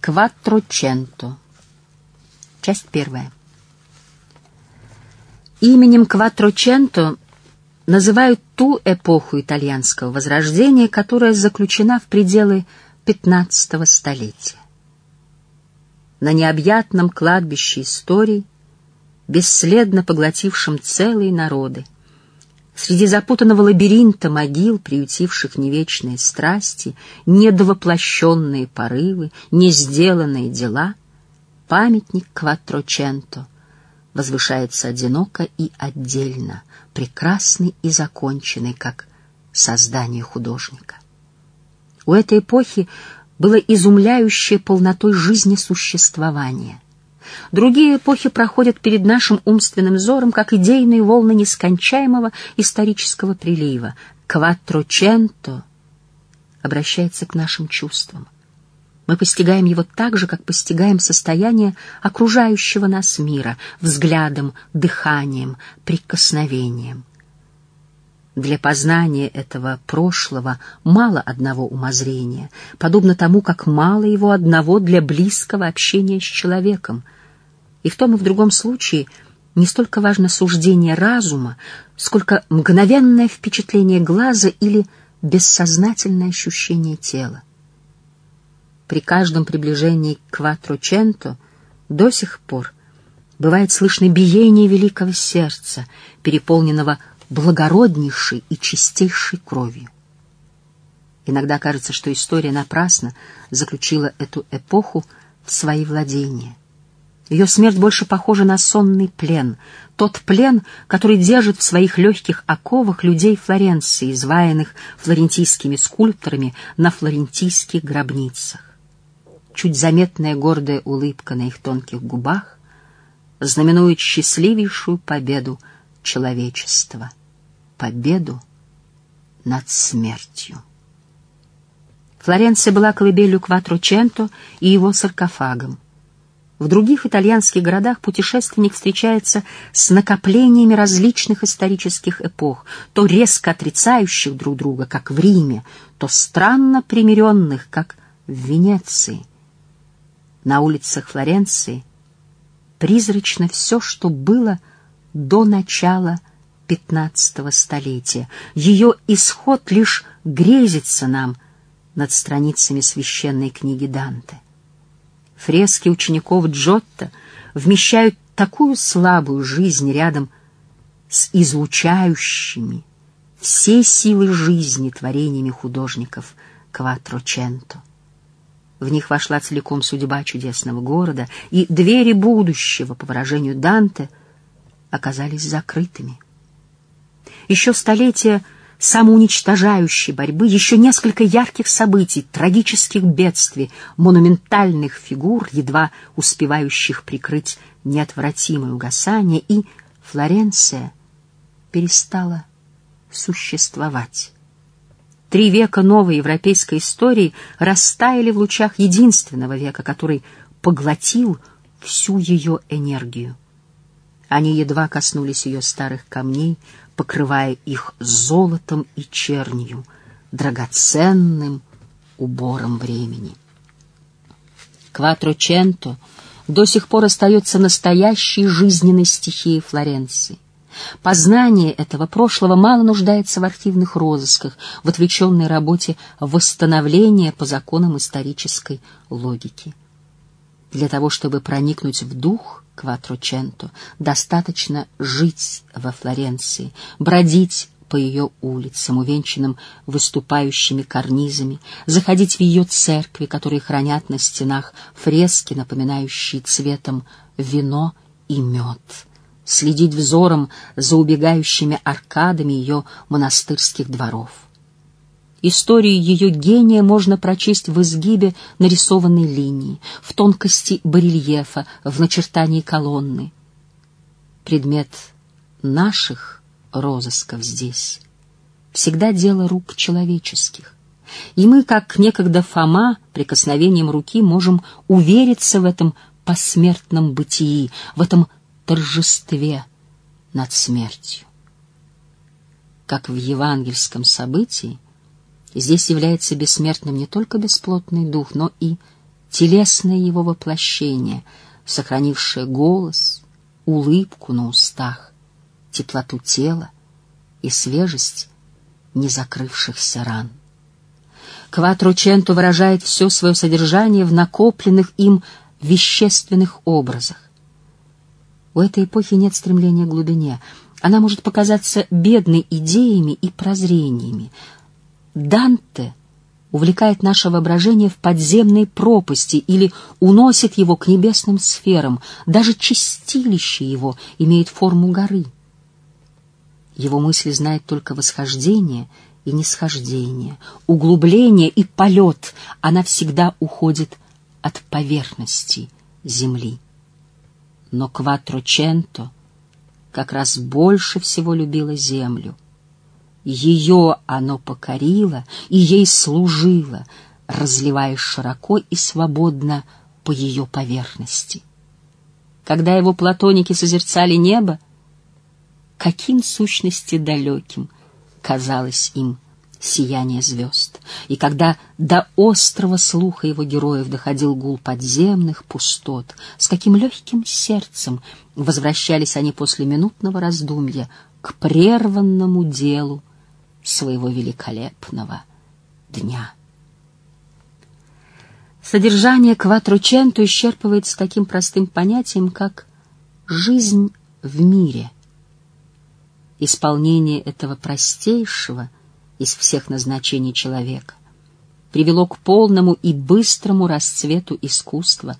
Кватроченто. Часть первая. Именем Кватроченто называют ту эпоху итальянского возрождения, которая заключена в пределы XV столетия. На необъятном кладбище историй, бесследно поглотившем целые народы, Среди запутанного лабиринта могил, приютивших не вечные страсти, недовоплощенные порывы, не сделанные дела, памятник Кватроченто возвышается одиноко и отдельно, прекрасный и законченный, как создание художника. У этой эпохи было изумляющее полнотой жизни существования — Другие эпохи проходят перед нашим умственным взором, как идейные волны нескончаемого исторического прилива. Кватроченто обращается к нашим чувствам. Мы постигаем его так же, как постигаем состояние окружающего нас мира, взглядом, дыханием, прикосновением. Для познания этого прошлого мало одного умозрения, подобно тому, как мало его одного для близкого общения с человеком — и в том и в другом случае не столько важно суждение разума, сколько мгновенное впечатление глаза или бессознательное ощущение тела. При каждом приближении к Кватроченто до сих пор бывает слышно биение великого сердца, переполненного благороднейшей и чистейшей кровью. Иногда кажется, что история напрасно заключила эту эпоху в свои владения — ее смерть больше похожа на сонный плен, тот плен, который держит в своих легких оковах людей Флоренции, изваянных флорентийскими скульпторами на флорентийских гробницах. Чуть заметная гордая улыбка на их тонких губах знаменует счастливейшую победу человечества, победу над смертью. Флоренция была колыбелью Кватроченто и его саркофагом. В других итальянских городах путешественник встречается с накоплениями различных исторических эпох, то резко отрицающих друг друга, как в Риме, то странно примиренных, как в Венеции. На улицах Флоренции призрачно все, что было до начала XV столетия. Ее исход лишь грезится нам над страницами священной книги Данте. Фрески учеников Джотто вмещают такую слабую жизнь рядом с излучающими все силы жизни творениями художников Кватроченто. В них вошла целиком судьба чудесного города, и двери будущего, по выражению Данте, оказались закрытыми. Еще столетия самоуничтожающей борьбы, еще несколько ярких событий, трагических бедствий, монументальных фигур, едва успевающих прикрыть неотвратимое угасание, и Флоренция перестала существовать. Три века новой европейской истории растаяли в лучах единственного века, который поглотил всю ее энергию. Они едва коснулись ее старых камней, покрывая их золотом и чернью, драгоценным убором времени. Кватроченто до сих пор остается настоящей жизненной стихией Флоренции. Познание этого прошлого мало нуждается в архивных розысках, в отвлеченной работе восстановления по законам исторической логики. Для того, чтобы проникнуть в дух Кватроченто, достаточно жить во Флоренции, бродить по ее улицам, увенчанным выступающими карнизами, заходить в ее церкви, которые хранят на стенах фрески, напоминающие цветом вино и мед, следить взором за убегающими аркадами ее монастырских дворов. Историю ее гения можно прочесть в изгибе нарисованной линии, в тонкости барельефа, в начертании колонны. Предмет наших розысков здесь всегда дело рук человеческих. И мы, как некогда Фома, прикосновением руки можем увериться в этом посмертном бытии, в этом торжестве над смертью. Как в евангельском событии, Здесь является бессмертным не только бесплотный дух, но и телесное его воплощение, сохранившее голос, улыбку на устах, теплоту тела и свежесть незакрывшихся ран. Кватроченто выражает все свое содержание в накопленных им вещественных образах. У этой эпохи нет стремления к глубине. Она может показаться бедной идеями и прозрениями. Данте увлекает наше воображение в подземные пропасти или уносит его к небесным сферам. Даже чистилище его имеет форму горы. Его мысли знают только восхождение и нисхождение, углубление и полет. Она всегда уходит от поверхности земли. Но Кватроченто как раз больше всего любила землю. Ее оно покорило и ей служило, разливаясь широко и свободно по ее поверхности. Когда его платоники созерцали небо, каким сущности далеким казалось им сияние звезд, и когда до острого слуха его героев доходил гул подземных пустот, с каким легким сердцем возвращались они после минутного раздумья к прерванному делу своего великолепного дня. Содержание Кватрученто исчерпывается таким простым понятием, как «жизнь в мире». Исполнение этого простейшего — из всех назначений человека, привело к полному и быстрому расцвету искусства,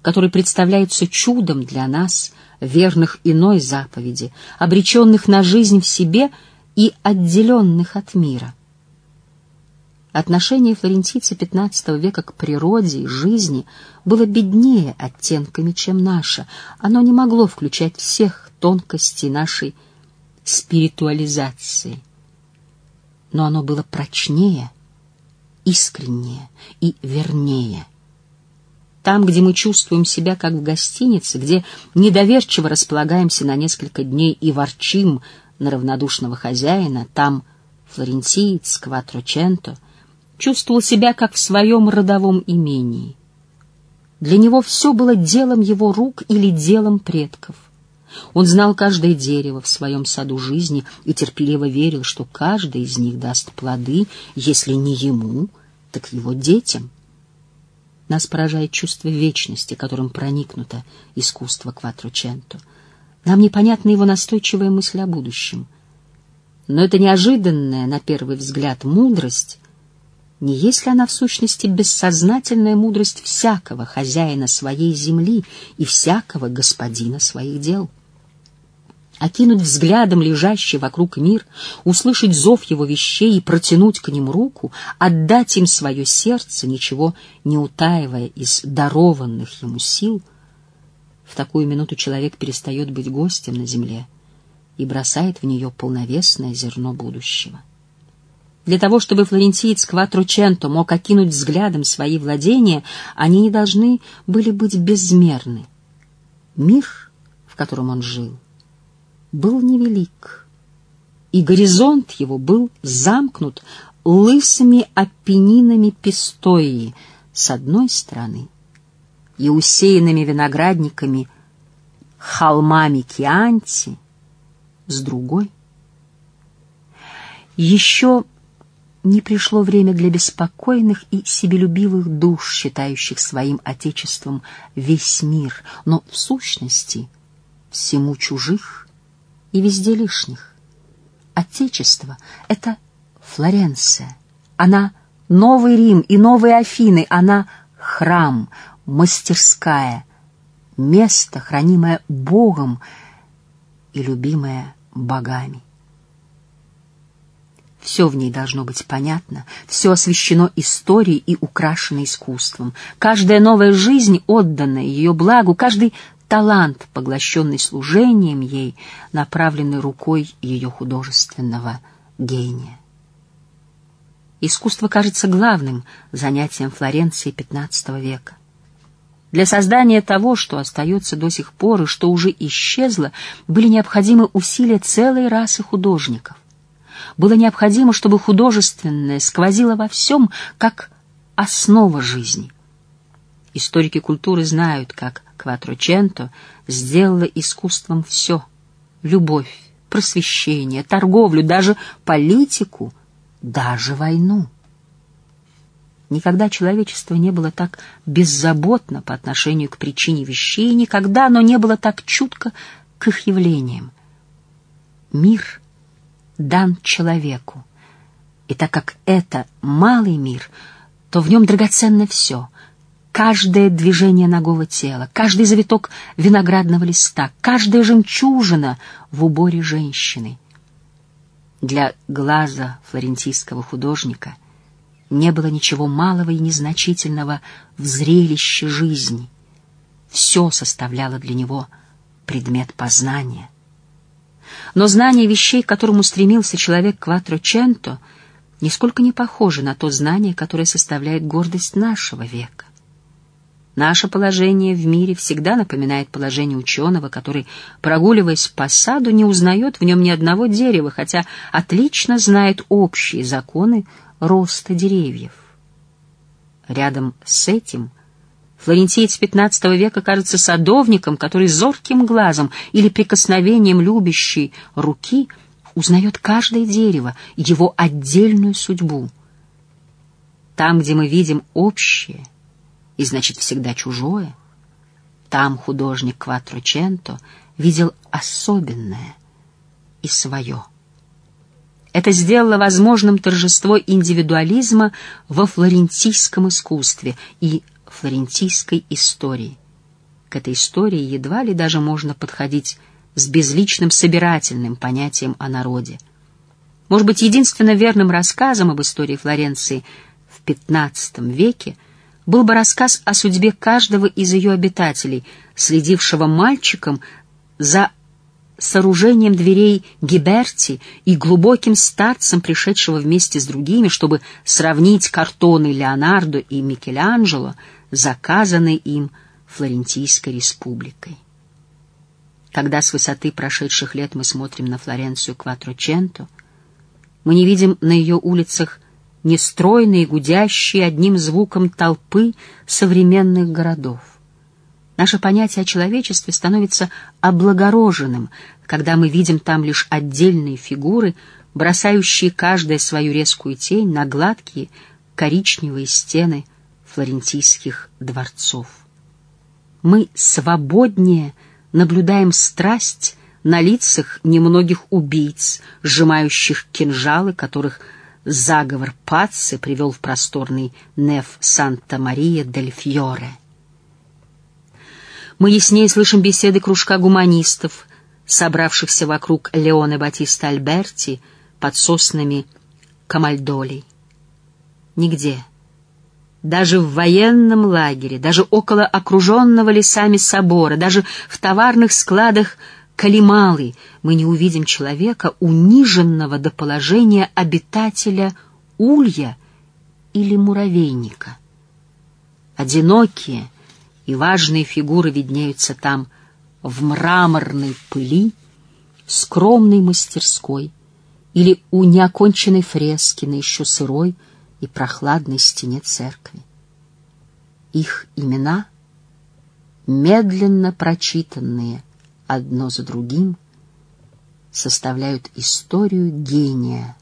который представляется чудом для нас, верных иной заповеди, обреченных на жизнь в себе и отделенных от мира. Отношение флорентийца XV века к природе и жизни было беднее оттенками, чем наше. Оно не могло включать всех тонкостей нашей спиритуализации — но оно было прочнее, искреннее и вернее. Там, где мы чувствуем себя как в гостинице, где недоверчиво располагаемся на несколько дней и ворчим на равнодушного хозяина, там флорентиец Кватроченто чувствовал себя как в своем родовом имении. Для него все было делом его рук или делом предков — он знал каждое дерево в своем саду жизни и терпеливо верил, что каждый из них даст плоды, если не ему, так его детям. Нас поражает чувство вечности, которым проникнуто искусство Кватроченто. Нам непонятна его настойчивая мысль о будущем. Но это неожиданная, на первый взгляд, мудрость не есть ли она в сущности бессознательная мудрость всякого хозяина своей земли и всякого господина своих дел? окинуть взглядом лежащий вокруг мир, услышать зов его вещей и протянуть к ним руку, отдать им свое сердце, ничего не утаивая из дарованных ему сил, в такую минуту человек перестает быть гостем на земле и бросает в нее полновесное зерно будущего. Для того, чтобы флорентиец Кватрученто мог окинуть взглядом свои владения, они не должны были быть безмерны. Мир, в котором он жил, был невелик, и горизонт его был замкнут лысыми опенинами Пистои с одной стороны и усеянными виноградниками холмами Кианти с другой. Еще не пришло время для беспокойных и себелюбивых душ, считающих своим отечеством весь мир, но в сущности всему чужих и везде лишних. Отечество — это Флоренция. Она — Новый Рим и Новые Афины. Она — храм, мастерская, место, хранимое Богом и любимое богами. Все в ней должно быть понятно, все освещено историей и украшено искусством. Каждая новая жизнь, отданная ее благу, каждый талант, поглощенный служением ей, направленный рукой ее художественного гения. Искусство кажется главным занятием Флоренции XV века. Для создания того, что остается до сих пор и что уже исчезло, были необходимы усилия целой расы художников. Было необходимо, чтобы художественное сквозило во всем, как основа жизни — Историки культуры знают, как Кватроченто сделала искусством все — любовь, просвещение, торговлю, даже политику, даже войну. Никогда человечество не было так беззаботно по отношению к причине вещей, никогда оно не было так чутко к их явлениям. Мир дан человеку, и так как это малый мир, то в нем драгоценно все — каждое движение ногого тела, каждый завиток виноградного листа, каждая жемчужина в уборе женщины. Для глаза флорентийского художника не было ничего малого и незначительного в зрелище жизни. Все составляло для него предмет познания. Но знание вещей, к которому стремился человек Кватроченто, нисколько не похоже на то знание, которое составляет гордость нашего века. Наше положение в мире всегда напоминает положение ученого, который, прогуливаясь по саду, не узнает в нем ни одного дерева, хотя отлично знает общие законы роста деревьев. Рядом с этим флорентиец XV века кажется садовником, который зорким глазом или прикосновением любящей руки узнает каждое дерево, его отдельную судьбу. Там, где мы видим общее — и значит всегда чужое. Там художник Кватроченто видел особенное и свое. Это сделало возможным торжество индивидуализма во флорентийском искусстве и флорентийской истории. К этой истории едва ли даже можно подходить с безличным собирательным понятием о народе. Может быть, единственно верным рассказом об истории Флоренции в XV веке — был бы рассказ о судьбе каждого из ее обитателей, следившего мальчиком за сооружением дверей Гиберти и глубоким старцем, пришедшего вместе с другими, чтобы сравнить картоны Леонардо и Микеланджело, заказанные им Флорентийской республикой. Когда с высоты прошедших лет мы смотрим на Флоренцию Кватроченто, мы не видим на ее улицах нестройные, гудящие одним звуком толпы современных городов. Наше понятие о человечестве становится облагороженным, когда мы видим там лишь отдельные фигуры, бросающие каждая свою резкую тень на гладкие коричневые стены флорентийских дворцов. Мы свободнее наблюдаем страсть на лицах немногих убийц, сжимающих кинжалы, которых заговор Пацци привел в просторный неф Санта-Мария-дель-Фьоре. Мы яснее слышим беседы кружка гуманистов, собравшихся вокруг Леоне Батиста Альберти под соснами Камальдолей. Нигде, даже в военном лагере, даже около окруженного лесами собора, даже в товарных складах Калималы мы не увидим человека, униженного до положения обитателя улья или муравейника. Одинокие и важные фигуры виднеются там в мраморной пыли, скромной мастерской или у неоконченной фрески на еще сырой и прохладной стене церкви. Их имена, медленно прочитанные — одно за другим составляют историю гения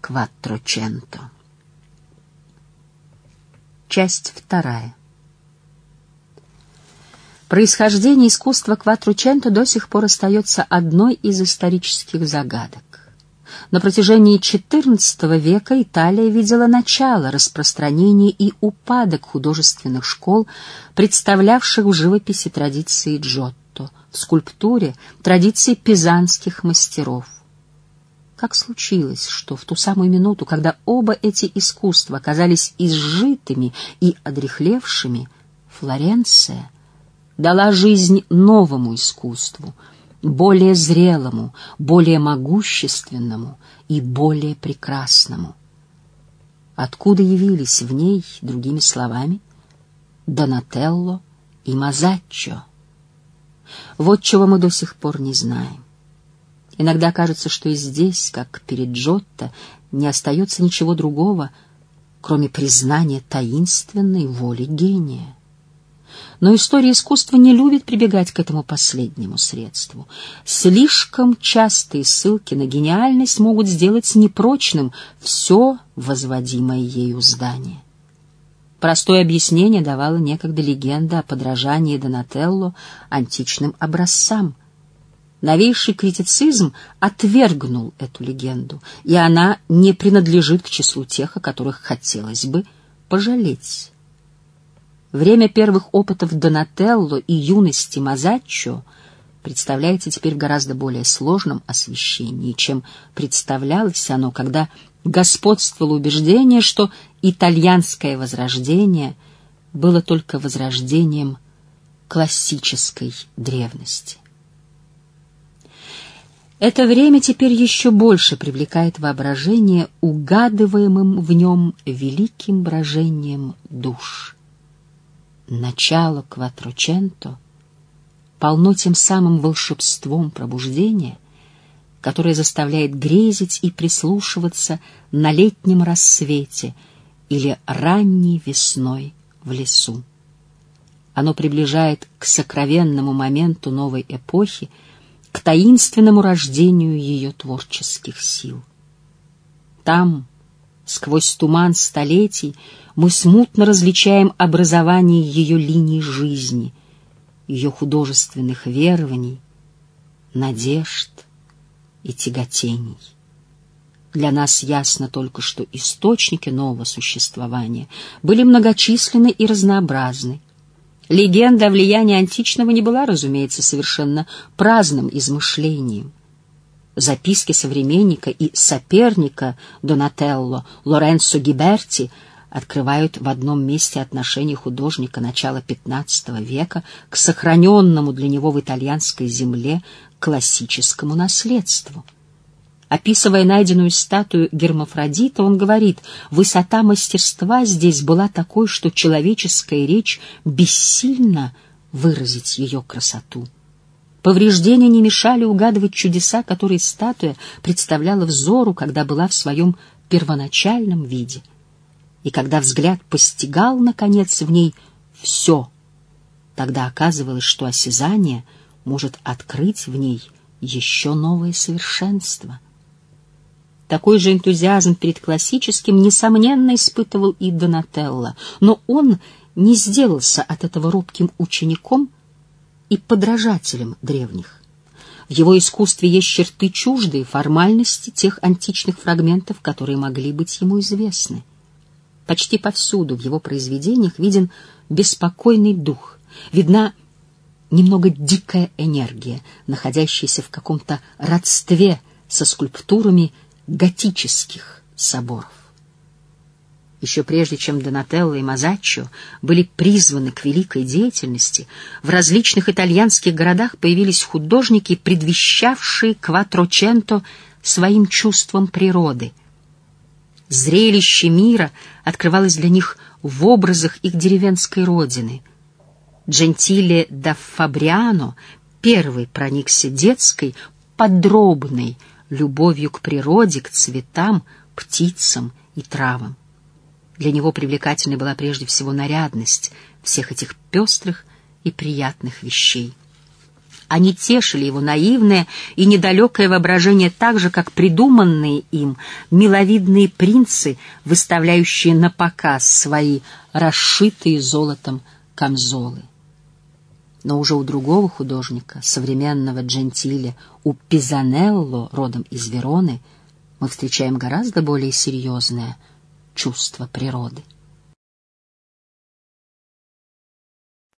Кватроченто. Часть вторая. Происхождение искусства Кватроченто до сих пор остается одной из исторических загадок. На протяжении XIV века Италия видела начало распространения и упадок художественных школ, представлявших в живописи традиции Джотто в скульптуре традиции пизанских мастеров. Как случилось, что в ту самую минуту, когда оба эти искусства оказались изжитыми и одрехлевшими, Флоренция дала жизнь новому искусству, более зрелому, более могущественному и более прекрасному. Откуда явились в ней, другими словами, Донателло и Мазаччо? Вот чего мы до сих пор не знаем. Иногда кажется, что и здесь, как перед Джотто, не остается ничего другого, кроме признания таинственной воли гения. Но история искусства не любит прибегать к этому последнему средству. Слишком частые ссылки на гениальность могут сделать непрочным все возводимое ею здание. Простое объяснение давала некогда легенда о подражании Донателло античным образцам. Новейший критицизм отвергнул эту легенду, и она не принадлежит к числу тех, о которых хотелось бы пожалеть. Время первых опытов Донателло и юности Мазаччо представляется теперь в гораздо более сложном освещении, чем представлялось оно, когда господствовало убеждение, что итальянское возрождение было только возрождением классической древности. Это время теперь еще больше привлекает воображение угадываемым в нем великим брожением душ. Начало Кватроченто полно тем самым волшебством пробуждения, которое заставляет грезить и прислушиваться на летнем рассвете или ранней весной в лесу. Оно приближает к сокровенному моменту новой эпохи, к таинственному рождению ее творческих сил. Там, сквозь туман столетий, мы смутно различаем образование ее линий жизни, ее художественных верований, надежд и тяготений. Для нас ясно только, что источники нового существования были многочисленны и разнообразны, Легенда о влиянии античного не была, разумеется, совершенно праздным измышлением. Записки современника и соперника Донателло Лоренцо Гиберти открывают в одном месте отношение художника начала XV века к сохраненному для него в итальянской земле классическому наследству — Описывая найденную статую Гермафродита, он говорит, высота мастерства здесь была такой, что человеческая речь бессильно выразить ее красоту. Повреждения не мешали угадывать чудеса, которые статуя представляла взору, когда была в своем первоначальном виде. И когда взгляд постигал, наконец, в ней все, тогда оказывалось, что осязание может открыть в ней еще новое совершенство — такой же энтузиазм перед классическим, несомненно, испытывал и Донателло, но он не сделался от этого робким учеником и подражателем древних. В его искусстве есть черты чуждые формальности тех античных фрагментов, которые могли быть ему известны. Почти повсюду в его произведениях виден беспокойный дух, видна немного дикая энергия, находящаяся в каком-то родстве со скульптурами готических соборов. Еще прежде, чем Донателло и Мазаччо были призваны к великой деятельности, в различных итальянских городах появились художники, предвещавшие Кватроченто своим чувством природы. Зрелище мира открывалось для них в образах их деревенской родины. Джентиле да Фабриано первый проникся детской, подробной, любовью к природе, к цветам, птицам и травам. Для него привлекательной была прежде всего нарядность всех этих пестрых и приятных вещей. Они тешили его наивное и недалекое воображение так же, как придуманные им миловидные принцы, выставляющие на показ свои расшитые золотом камзолы. Но уже у другого художника, современного Джентиле, у Пизанелло, родом из Вероны, мы встречаем гораздо более серьезное чувство природы —